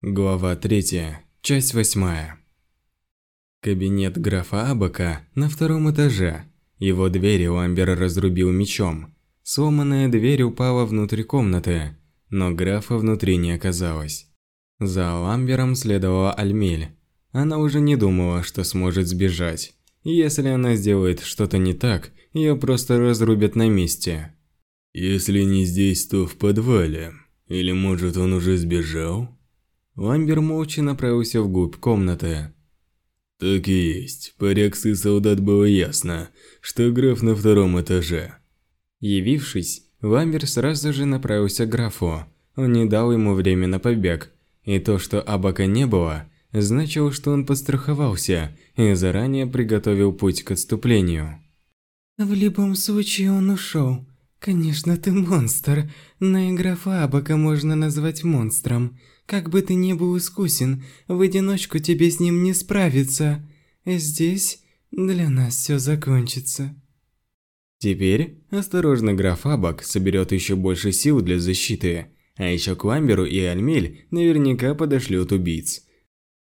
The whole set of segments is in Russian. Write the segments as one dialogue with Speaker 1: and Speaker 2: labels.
Speaker 1: Глава 3, часть 8. Кабинет графа Абака на втором этаже. Его двери Ламбер разрубил мечом. Сломанная дверь упала внутрь комнаты, но графа внутри не оказалось. За Ламбером следовала Альмель. Она уже не думала, что сможет сбежать. Если она сделает что-то не так, ее просто разрубят на месте.
Speaker 2: Если не здесь, то в подвале. Или может он уже сбежал?
Speaker 1: Ламбер молча направился вглубь комнаты.
Speaker 2: Так и есть. По реакции солдат было ясно, что граф на втором этаже.
Speaker 1: Явившись, Ламбер сразу же направился к графу. Он не дал ему время на побег. И то, что Абака не было, значило, что он подстраховался и заранее приготовил путь к отступлению.
Speaker 3: В любом случае он ушел. Конечно, ты монстр, графа Абака можно назвать монстром. Как бы ты ни был искусен, в одиночку тебе с ним не справиться. Здесь для нас все закончится.
Speaker 1: Теперь осторожно граф Абак соберет еще больше сил для защиты, а еще к Ламберу и Альмель наверняка подошлют убийц.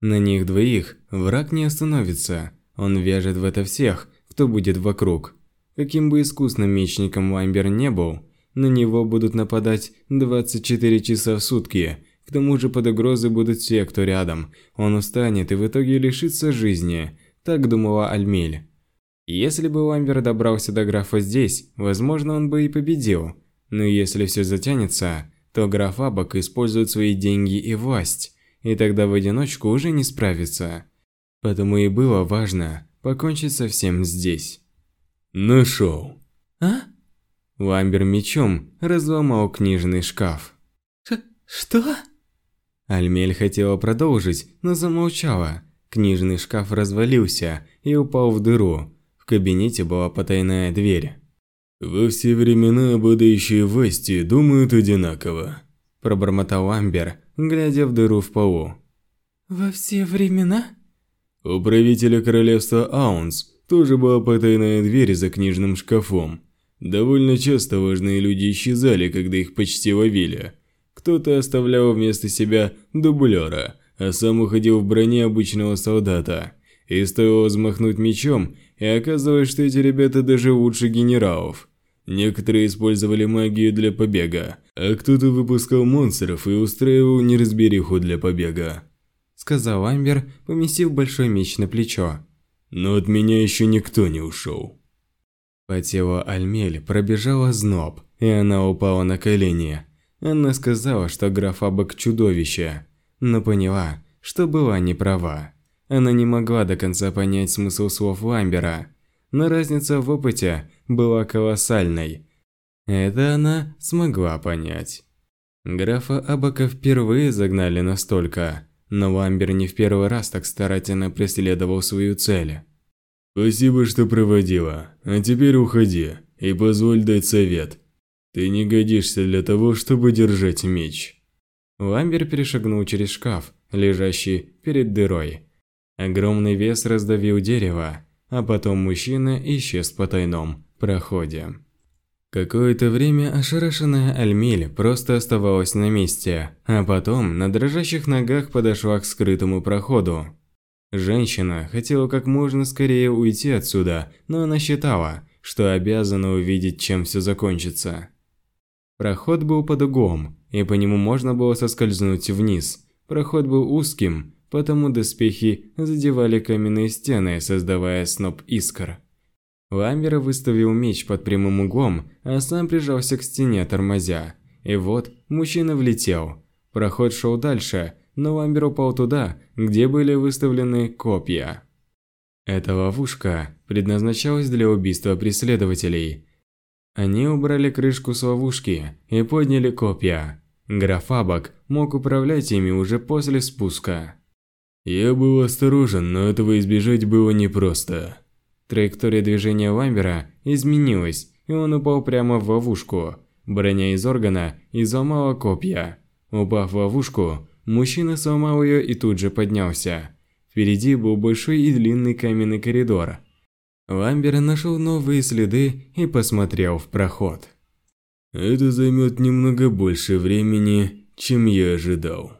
Speaker 1: На них двоих враг не остановится, он вяжет в это всех, кто будет вокруг. Каким бы искусным мечником Ламбер не был, на него будут нападать 24 часа в сутки – к тому же под угрозой будут все, кто рядом. Он устанет и в итоге лишится жизни. Так думала Альмель. Если бы Ламбер добрался до графа здесь, возможно, он бы и победил. Но если все затянется, то граф Абак использует свои деньги и власть, и тогда в одиночку уже не справится. Потому и было важно покончить со всем здесь.
Speaker 2: Нашел.
Speaker 3: А?
Speaker 1: Ламбер мечом разломал книжный шкаф.
Speaker 3: Ш что?
Speaker 1: Альмель хотела продолжить, но замолчала. Книжный шкаф развалился и упал в дыру. В кабинете была потайная дверь.
Speaker 2: «Во все времена обладающие власти думают одинаково», –
Speaker 1: пробормотал Амбер, глядя в дыру в полу.
Speaker 3: «Во все времена?»
Speaker 2: У правителя королевства Аунс тоже была потайная дверь за книжным шкафом. Довольно часто важные люди исчезали, когда их почти ловили – кто-то оставлял вместо себя дублера, а сам уходил в броне обычного солдата. И стоило взмахнуть мечом, и оказывалось, что эти ребята даже лучше генералов. Некоторые использовали магию для побега, а кто-то выпускал монстров и устраивал неразбериху для побега.
Speaker 1: Сказал Амбер, поместив большой меч на плечо.
Speaker 2: Но от меня еще никто не ушел.
Speaker 1: По телу Альмель пробежала зноб, и она упала на колени. Она сказала, что граф Абак чудовище, но поняла, что была не права. Она не могла до конца понять смысл слов Ламбера, но разница в опыте была колоссальной. Это она смогла понять. Графа Абака впервые загнали настолько, но Ламбер не в первый раз так старательно преследовал свою цель.
Speaker 2: «Спасибо, что проводила, а теперь уходи и позволь дать совет», ты не годишься для того, чтобы держать меч.
Speaker 1: Ламбер перешагнул через шкаф, лежащий перед дырой. Огромный вес раздавил дерево, а потом мужчина исчез в потайном проходе. Какое-то время ошарашенная Альмиль просто оставалась на месте, а потом на дрожащих ногах подошла к скрытому проходу. Женщина хотела как можно скорее уйти отсюда, но она считала, что обязана увидеть, чем все закончится. Проход был под углом, и по нему можно было соскользнуть вниз. Проход был узким, потому доспехи задевали каменные стены, создавая сноп искр. Ламбер выставил меч под прямым углом, а сам прижался к стене, тормозя. И вот мужчина влетел. Проход шел дальше, но Ламбер упал туда, где были выставлены копья. Эта ловушка предназначалась для убийства преследователей. Они убрали крышку с ловушки и подняли копья. Графабак мог управлять ими уже после спуска.
Speaker 2: Я был осторожен, но этого избежать было непросто.
Speaker 1: Траектория движения Ламбера изменилась, и он упал прямо в ловушку. Броня из органа изломала копья. Упав в ловушку, мужчина сломал ее и тут же поднялся. Впереди был большой и длинный каменный коридор – Ламбер нашел новые следы и посмотрел в проход.
Speaker 2: Это займет немного больше времени, чем я ожидал.